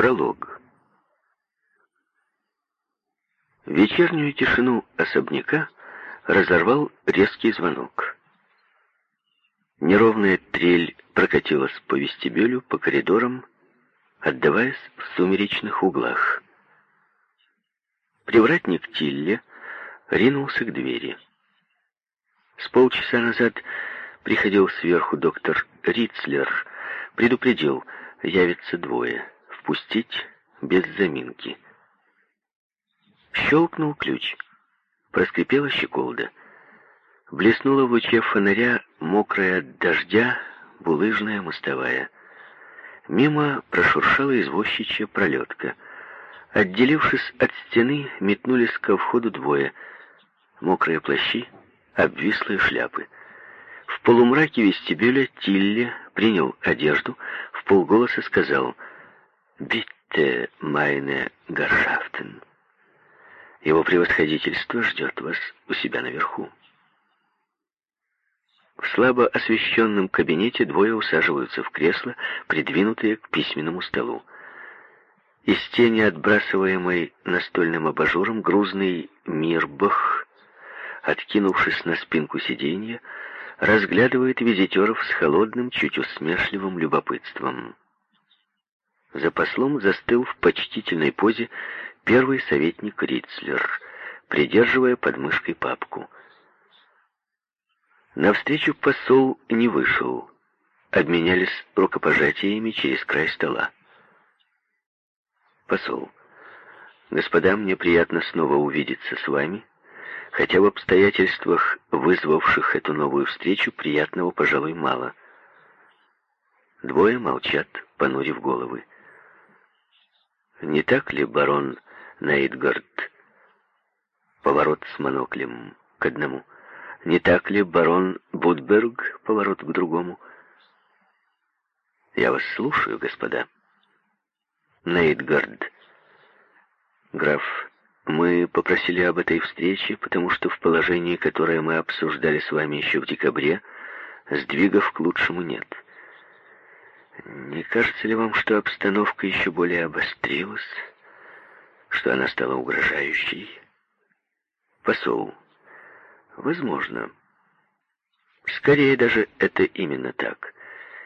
Пролог. Вечернюю тишину особняка разорвал резкий звонок. Неровная трель прокатилась по вестибюлю, по коридорам, отдаваясь в сумеречных углах. Привратник Тилле ринулся к двери. С полчаса назад приходил сверху доктор Рицлер, предупредил, явится двое, впустить без заминки. Щелкнул ключ, проскрипела щеколда. Блеснула в луче фонаря мокрая от дождя булыжная мостовая. Мимо прошуршала извозчичья пролетка. Отделившись от стены, метнулись ко входу двое. Мокрые плащи, обвислые шляпы. В полумраке вестибюля Тилли принял одежду, в полголоса сказал «Битте майне Гаршафтен». Его превосходительство ждет вас у себя наверху. В слабо освещенном кабинете двое усаживаются в кресло, придвинутые к письменному столу. Из тени, отбрасываемой настольным абажуром, грузный Мирбах, откинувшись на спинку сиденья, разглядывает визитеров с холодным, чуть усмешливым любопытством. За послом застыл в почтительной позе первый советник Рицлер, придерживая под мышкой папку — Навстречу посол не вышел. Обменялись рукопожатиями через край стола. Посол. Господа, мне приятно снова увидеться с вами, хотя в обстоятельствах, вызвавших эту новую встречу, приятного, пожалуй, мало. Двое молчат, понурив головы. Не так ли, барон Нейдгард? Поворот с моноклем к одному — не так ли, барон Будберг, поворот к другому? Я вас слушаю, господа. Нейтгард. Граф, мы попросили об этой встрече, потому что в положении, которое мы обсуждали с вами еще в декабре, сдвигов к лучшему нет. Не кажется ли вам, что обстановка еще более обострилась, что она стала угрожающей? Посол, Возможно. Скорее даже это именно так.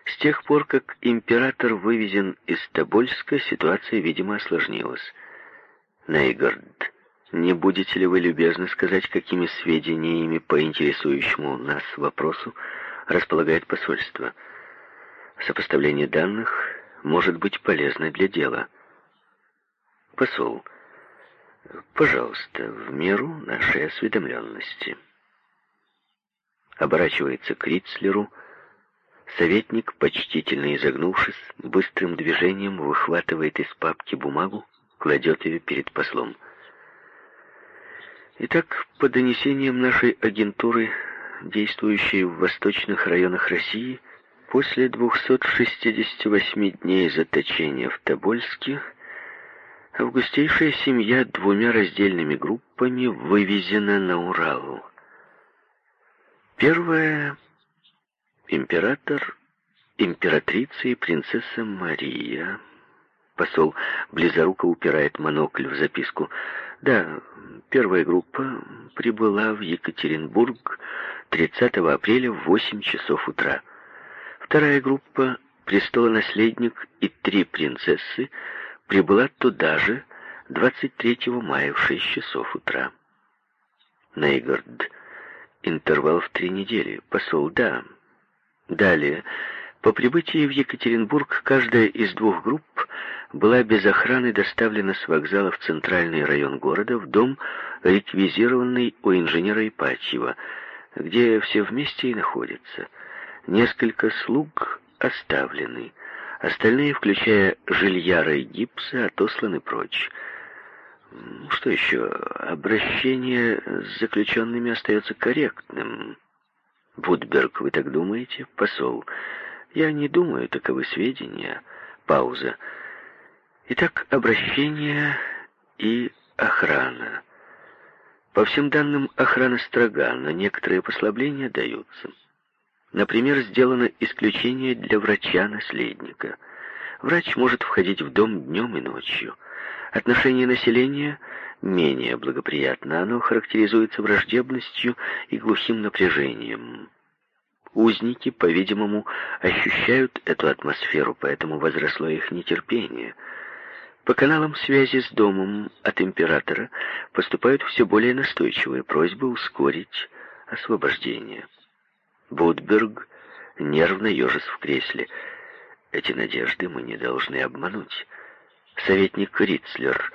С тех пор, как император вывезен из Тобольска, ситуация, видимо, осложнилась. Нейгард, не будете ли вы любезны сказать, какими сведениями по интересующему нас вопросу располагает посольство? Сопоставление данных может быть полезно для дела. Посол, пожалуйста, в меру нашей осведомленности оборачивается к Рицлеру. Советник, почтительно изогнувшись, быстрым движением выхватывает из папки бумагу, кладет ее перед послом. Итак, по донесениям нашей агентуры, действующей в восточных районах России, после 268 дней заточения в Тобольске, августейшая семья двумя раздельными группами вывезена на Урал. Первое. Император, императрица и принцесса Мария. Посол близоруко упирает монокль в записку. Да, первая группа прибыла в Екатеринбург 30 апреля в 8 часов утра. Вторая группа, престолонаследник и три принцессы, прибыла туда же 23 мая в 6 часов утра. Нейгард Интервал в три недели. Посол, да. Далее. По прибытии в Екатеринбург каждая из двух групп была без охраны доставлена с вокзала в центральный район города в дом, реквизированный у инженера Ипатьева, где все вместе и находятся. Несколько слуг оставлены. Остальные, включая жильяра и гипса, отосланы прочь. Что еще? Обращение с заключенными остается корректным. Вудберг, вы так думаете? Посол. Я не думаю, таковы сведения. Пауза. Итак, обращение и охрана. По всем данным, охрана строга, но некоторые послабления даются. Например, сделано исключение для врача-наследника – Врач может входить в дом днем и ночью. Отношение населения менее благоприятно. Оно характеризуется враждебностью и глухим напряжением. Узники, по-видимому, ощущают эту атмосферу, поэтому возросло их нетерпение. По каналам связи с домом от императора поступают все более настойчивые просьбы ускорить освобождение. Будберг нервно ежес в кресле. Эти надежды мы не должны обмануть. Советник Рицлер.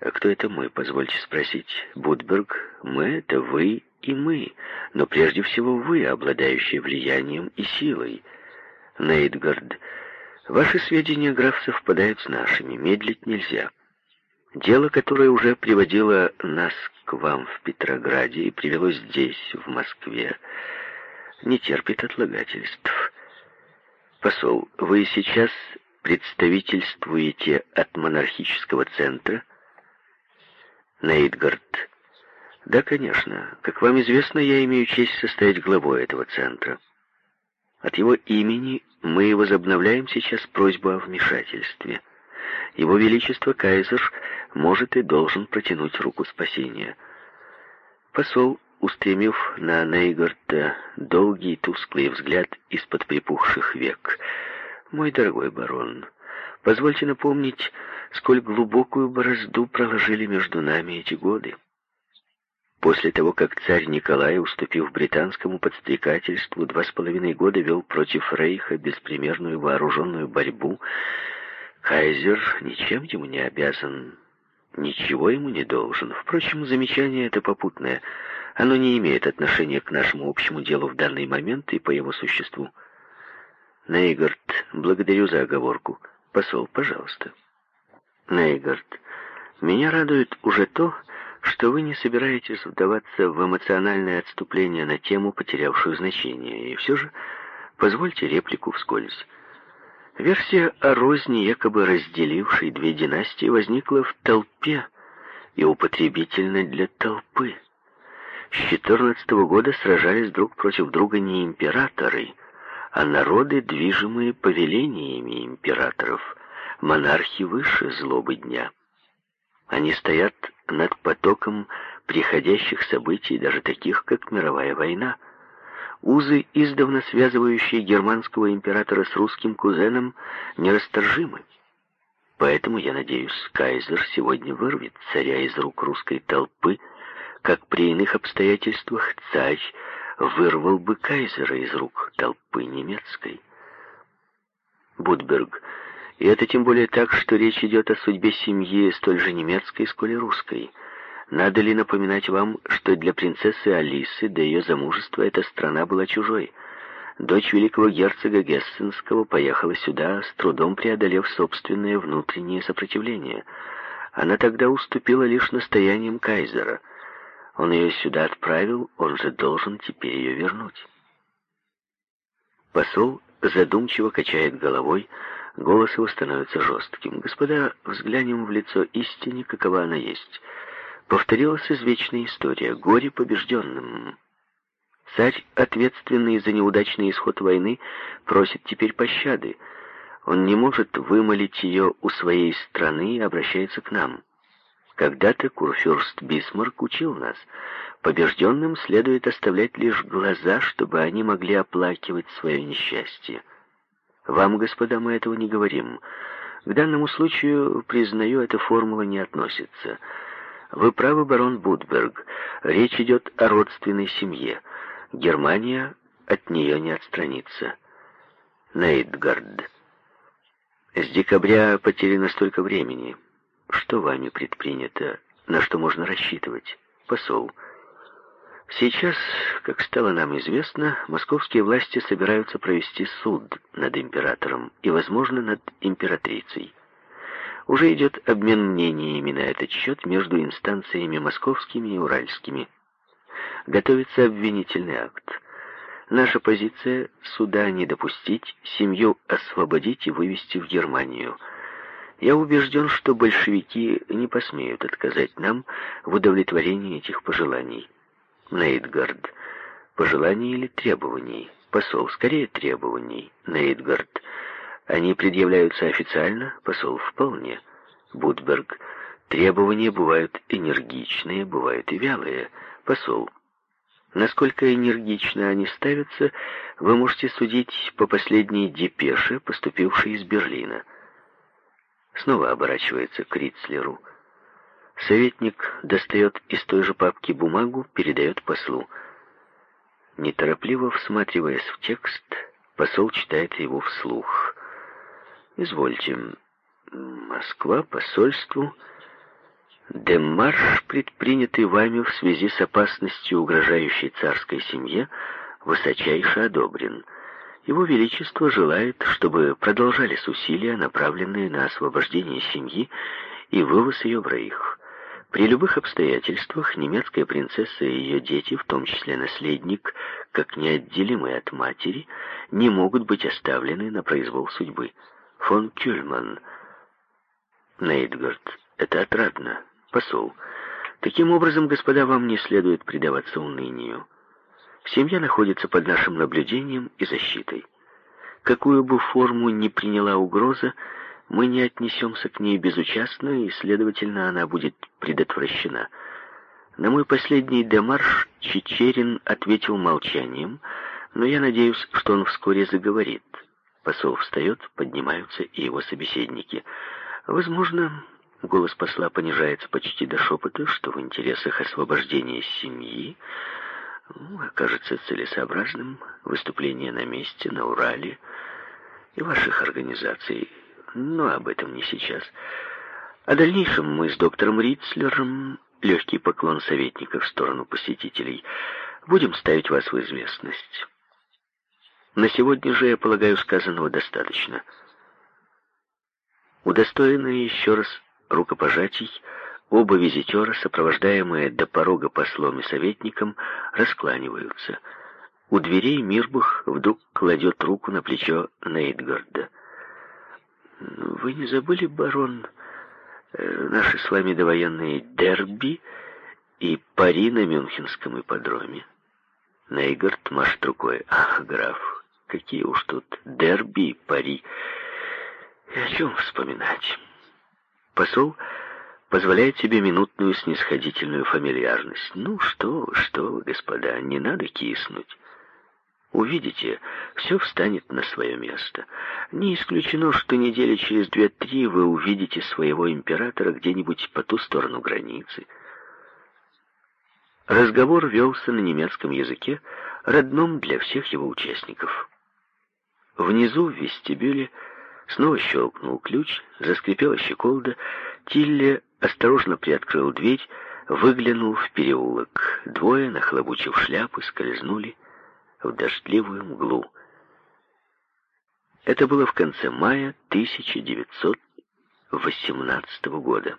А кто это мы, позвольте спросить? Будберг. Мы — это вы и мы, но прежде всего вы, обладающие влиянием и силой. Нейтгард. Ваши сведения, граф, совпадают с нашими. Медлить нельзя. Дело, которое уже приводило нас к вам в Петрограде и привело здесь, в Москве, не терпит отлагательств. Посол, вы сейчас представительствуете от монархического центра? Нейтгард. Да, конечно. Как вам известно, я имею честь состоять главой этого центра. От его имени мы возобновляем сейчас просьбу о вмешательстве. Его Величество Кайзер может и должен протянуть руку спасения. Посол устремив на Нейгарта долгий тусклый взгляд из-под припухших век. «Мой дорогой барон, позвольте напомнить, сколь глубокую борозду проложили между нами эти годы. После того, как царь Николай, уступив британскому подстрекательству, два с половиной года вел против Рейха беспримерную вооруженную борьбу, Кайзер ничем ему не обязан, ничего ему не должен. Впрочем, замечание это попутное — оно не имеет отношения к нашему общему делу в данный момент и по его существу. Нейгард, благодарю за оговорку. Посол, пожалуйста. Нейгард, меня радует уже то, что вы не собираетесь вдаваться в эмоциональное отступление на тему, потерявшую значение. И все же, позвольте реплику вскользь. Версия о розни, якобы разделившей две династии, возникла в толпе и употребительна для толпы. С 14 года сражались друг против друга не императоры, а народы, движимые повелениями императоров, монархи выше злобы дня. Они стоят над потоком приходящих событий, даже таких, как мировая война. Узы, издавна связывающие германского императора с русским кузеном, нерасторжимы. Поэтому, я надеюсь, кайзер сегодня вырвет царя из рук русской толпы, как при иных обстоятельствах царь вырвал бы кайзера из рук толпы немецкой. Будберг. И это тем более так, что речь идет о судьбе семьи столь же немецкой, сколь и русской. Надо ли напоминать вам, что для принцессы Алисы до ее замужества эта страна была чужой? Дочь великого герцога Гессенского поехала сюда, с трудом преодолев собственное внутреннее сопротивление. Она тогда уступила лишь настоянием кайзера — он ее сюда отправил, он же должен теперь ее вернуть. Посол задумчиво качает головой, голос его становится жестким. «Господа, взглянем в лицо истине, какова она есть». Повторилась извечная история. Горе побежденным. Царь, ответственный за неудачный исход войны, просит теперь пощады. Он не может вымолить ее у своей страны и обращается к нам. Когда-то курфюрст Бисмарк учил нас, побежденным следует оставлять лишь глаза, чтобы они могли оплакивать свое несчастье. Вам, господа, мы этого не говорим. К данному случаю, признаю, эта формула не относится. Вы правы, барон Будберг. Речь идет о родственной семье. Германия от нее не отстранится. Нейтгард. С декабря потеряно столько времени. Что вами предпринято? На что можно рассчитывать? Посол. Сейчас, как стало нам известно, московские власти собираются провести суд над императором и, возможно, над императрицей. Уже идет обмен мнениями на этот счет между инстанциями московскими и уральскими. Готовится обвинительный акт. Наша позиция – суда не допустить, семью освободить и вывести в Германию – я убежден, что большевики не посмеют отказать нам в удовлетворении этих пожеланий. Нейтгард. Пожеланий или требований? Посол, скорее требований. Нейтгард. Они предъявляются официально, посол, вполне. Будберг. Требования бывают энергичные, бывают и вялые. Посол. Насколько энергично они ставятся, вы можете судить по последней депеше, поступившей из Берлина. Снова оборачивается к Рицлеру. Советник достает из той же папки бумагу, передает послу. Неторопливо всматриваясь в текст, посол читает его вслух. «Извольте, Москва, посольству...» Демарш, предпринятый вами в связи с опасностью, угрожающей царской семье, высочайше одобрен. Его Величество желает, чтобы продолжались усилия, направленные на освобождение семьи и вывоз ее в Рейх. При любых обстоятельствах немецкая принцесса и ее дети, в том числе наследник, как неотделимые от матери, не могут быть оставлены на произвол судьбы. Фон Кюльман. Нейтгард. Это отрадно посол. Таким образом, господа, вам не следует предаваться унынию. Семья находится под нашим наблюдением и защитой. Какую бы форму ни приняла угроза, мы не отнесемся к ней безучастно, и, следовательно, она будет предотвращена. На мой последний демарш Чечерин ответил молчанием, но я надеюсь, что он вскоре заговорит. Посол встает, поднимаются и его собеседники. Возможно, Голос посла понижается почти до шепота, что в интересах освобождения семьи окажется целесообразным выступление на месте, на Урале и ваших организаций. Но об этом не сейчас. О дальнейшем мы с доктором Рицлером, легкий поклон советника в сторону посетителей, будем ставить вас в известность. На сегодня же, я полагаю, сказанного достаточно. Удостоенные еще раз рукопожатий, оба визитера, сопровождаемые до порога послом и советником, раскланиваются. У дверей Мирбах вдруг кладет руку на плечо Нейтгарда. «Вы не забыли, барон, э, наши с вами довоенные дерби и пари на Мюнхенском ипподроме?» Нейгард машет рукой. «Ах, граф, какие уж тут дерби и пари! И о чем вспоминать?» Посол позволяет себе минутную снисходительную фамильярность. «Ну что вы, что вы, господа, не надо киснуть. Увидите, все встанет на свое место. Не исключено, что недели через две-три вы увидите своего императора где-нибудь по ту сторону границы». Разговор велся на немецком языке, родном для всех его участников. Внизу, в вестибюле, Снова щелкнул ключ, заскрипела щеколда. Тилле осторожно приоткрыл дверь, выглянул в переулок. Двое, нахлобучив шляпы, скользнули в дождливую мглу. Это было в конце мая 1918 года.